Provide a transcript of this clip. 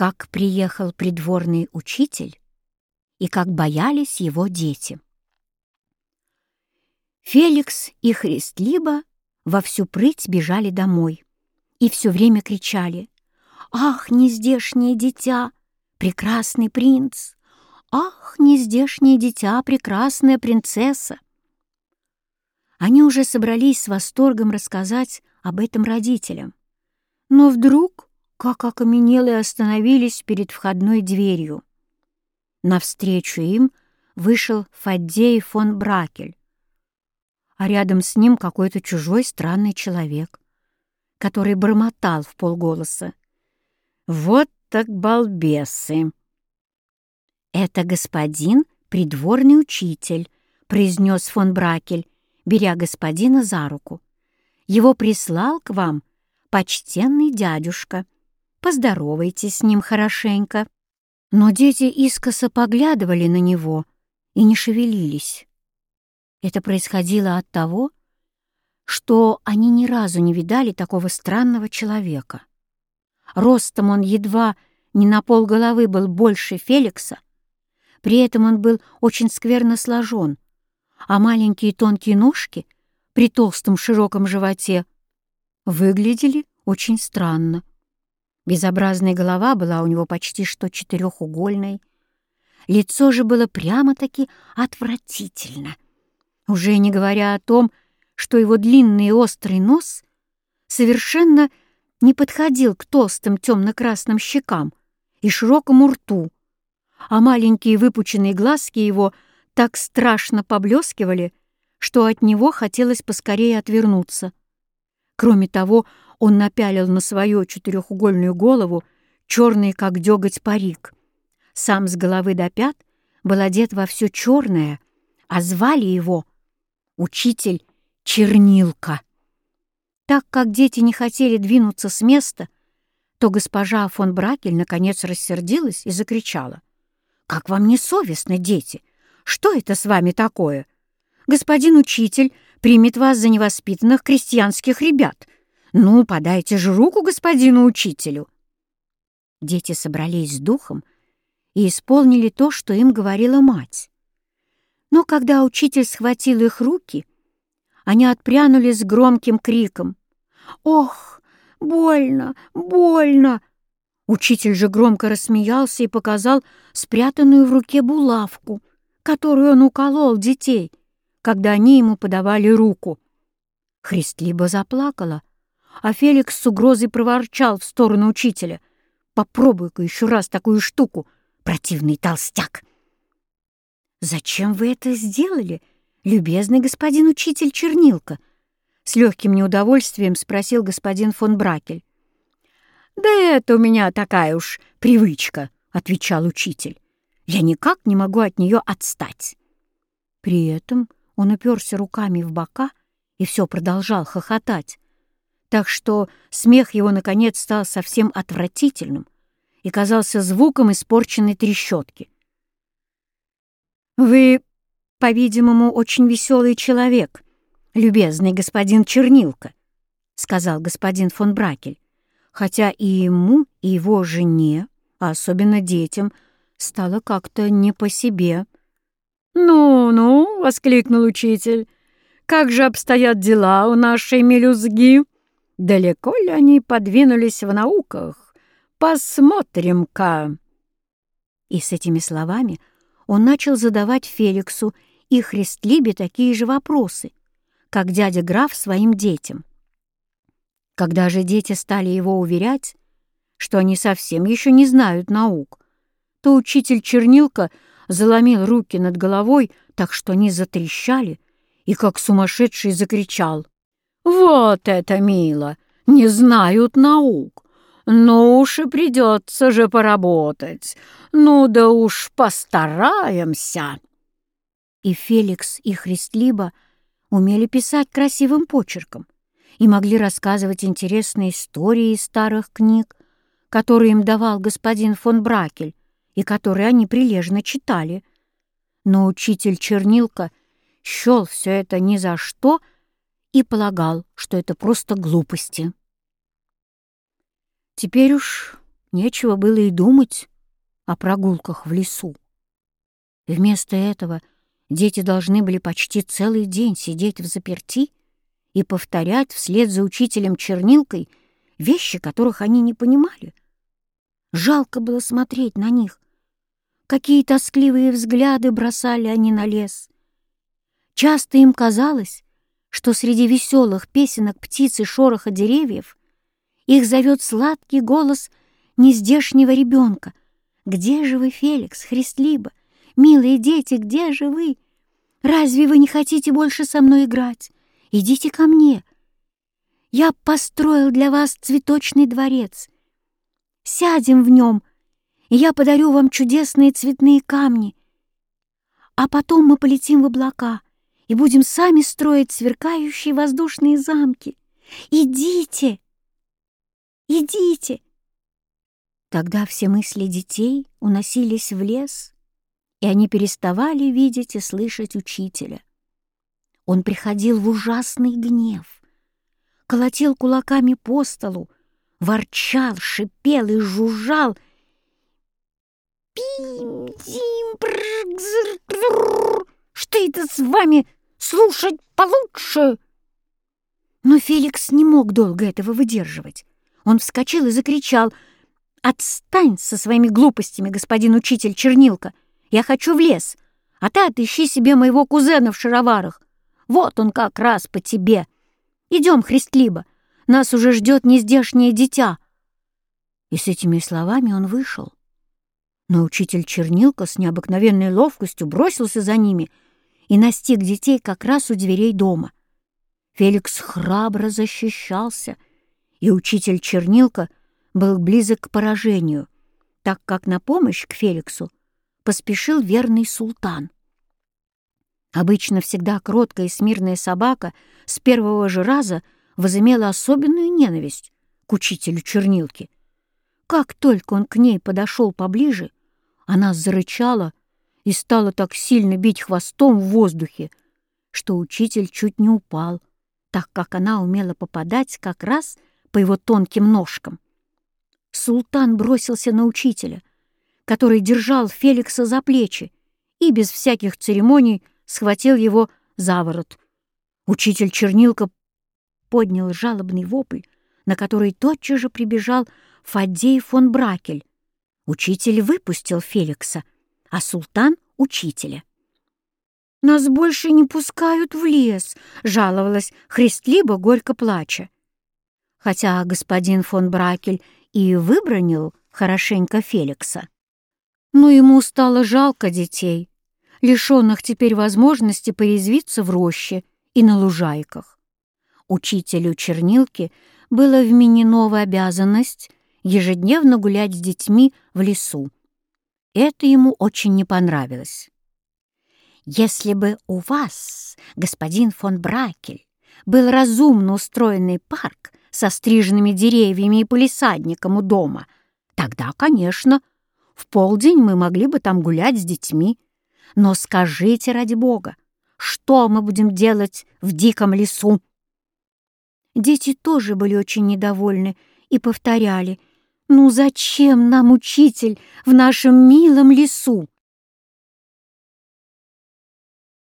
как приехал придворный учитель и как боялись его дети. Феликс и Христлиба во всю прыть бежали домой и все время кричали «Ах, нездешнее дитя, прекрасный принц! Ах, нездешнее дитя, прекрасная принцесса!» Они уже собрались с восторгом рассказать об этом родителям. Но вдруг, как окаменелые, остановились перед входной дверью. Навстречу им вышел Фаддей фон Бракель, а рядом с ним какой-то чужой странный человек, который бормотал в полголоса. «Вот так балбесы!» «Это господин, придворный учитель», — произнес фон Бракель, беря господина за руку. «Его прислал к вам почтенный дядюшка. Поздоровайтесь с ним хорошенько». Но дети искоса поглядывали на него и не шевелились. Это происходило от того, что они ни разу не видали такого странного человека. Ростом он едва не на полголовы был больше Феликса, при этом он был очень скверно сложен, а маленькие тонкие ножки при толстом широком животе выглядели очень странно. Безобразная голова была у него почти что четырехугольной, лицо же было прямо-таки отвратительно — уже не говоря о том, что его длинный и острый нос совершенно не подходил к толстым темно-красным щекам и широкому рту, а маленькие выпученные глазки его так страшно поблескивали, что от него хотелось поскорее отвернуться. Кроме того, он напялил на свою четырехугольную голову черный, как деготь, парик. Сам с головы до пят был одет во все черное, а звали его учитель Чернилка. Так как дети не хотели двинуться с места, то госпожа фон Бракель наконец рассердилась и закричала. «Как вам не совестно, дети? Что это с вами такое? Господин учитель примет вас за невоспитанных крестьянских ребят. Ну, подайте же руку господину учителю». Дети собрались с духом и исполнили то, что им говорила мать. Но когда учитель схватил их руки, они отпрянули с громким криком. «Ох, больно, больно!» Учитель же громко рассмеялся и показал спрятанную в руке булавку, которую он уколол детей, когда они ему подавали руку. Христлиба заплакала, а Феликс с угрозой проворчал в сторону учителя. «Попробуй-ка еще раз такую штуку, противный толстяк!» «Зачем вы это сделали, любезный господин учитель Чернилка?» С легким неудовольствием спросил господин фон Бракель. «Да это у меня такая уж привычка», — отвечал учитель. «Я никак не могу от нее отстать». При этом он уперся руками в бока и все продолжал хохотать, так что смех его, наконец, стал совсем отвратительным и казался звуком испорченной трещотки. «Вы, по-видимому, очень веселый человек, любезный господин Чернилка», — сказал господин фон Бракель, хотя и ему, и его жене, а особенно детям, стало как-то не по себе. «Ну-ну», — воскликнул учитель, — «как же обстоят дела у нашей мелюзги? Далеко ли они подвинулись в науках? Посмотрим-ка». И с этими словами он начал задавать Феликсу и Христлибе такие же вопросы, как дядя граф своим детям. Когда же дети стали его уверять, что они совсем еще не знают наук, то учитель Чернилка заломил руки над головой, так что они затрещали, и как сумасшедший закричал. «Вот это мило! Не знают наук! Ну уж и придется же поработать. Ну да уж постараемся. И Феликс, и Христлиба умели писать красивым почерком и могли рассказывать интересные истории из старых книг, которые им давал господин фон Бракель и которые они прилежно читали. Но учитель Чернилка счел все это ни за что и полагал, что это просто глупости. Теперь уж Нечего было и думать о прогулках в лесу. Вместо этого дети должны были почти целый день сидеть в заперти и повторять вслед за учителем чернилкой вещи, которых они не понимали. Жалко было смотреть на них. Какие тоскливые взгляды бросали они на лес. Часто им казалось, что среди веселых песенок птиц и шороха деревьев их зовет сладкий голос нездешнего ребенка. «Где же вы, Феликс, Христлиба? Милые дети, где же вы? Разве вы не хотите больше со мной играть? Идите ко мне. Я построил для вас цветочный дворец. Сядем в нем, и я подарю вам чудесные цветные камни. А потом мы полетим в облака и будем сами строить сверкающие воздушные замки. Идите! Идите!» Тогда все мысли детей уносились в лес, и они переставали видеть и слышать учителя. Он приходил в ужасный гнев, колотил кулаками по столу, ворчал, шипел и жужжал. Что это с вами слушать получше?» Но Феликс не мог долго этого выдерживать. Он вскочил и закричал. «Отстань со своими глупостями, господин учитель Чернилка! Я хочу в лес, а ты отыщи себе моего кузена в шароварах. Вот он как раз по тебе. Идем, Христлиба, нас уже ждет нездешнее дитя». И с этими словами он вышел. Но учитель Чернилка с необыкновенной ловкостью бросился за ними и настиг детей как раз у дверей дома. Феликс храбро защищался — и учитель Чернилка был близок к поражению, так как на помощь к Феликсу поспешил верный султан. Обычно всегда кроткая и смирная собака с первого же раза возымела особенную ненависть к учителю Чернилки. Как только он к ней подошел поближе, она зарычала и стала так сильно бить хвостом в воздухе, что учитель чуть не упал, так как она умела попадать как раз по его тонким ножкам. Султан бросился на учителя, который держал Феликса за плечи и без всяких церемоний схватил его за ворот. Учитель Чернилка поднял жалобный вопль, на который тотчас же прибежал Фаддей фон Бракель. Учитель выпустил Феликса, а султан — учителя. «Нас больше не пускают в лес», — жаловалась Христлиба, горько плача хотя господин фон Бракель и выбронил хорошенько Феликса. Но ему стало жалко детей, лишенных теперь возможности порезвиться в роще и на лужайках. Учителю чернилки было вменено в обязанность ежедневно гулять с детьми в лесу. Это ему очень не понравилось. «Если бы у вас, господин фон Бракель, был разумно устроенный парк со стриженными деревьями и полисадником у дома, тогда, конечно, в полдень мы могли бы там гулять с детьми. Но скажите, ради бога, что мы будем делать в диком лесу?» Дети тоже были очень недовольны и повторяли, «Ну зачем нам, учитель, в нашем милом лесу?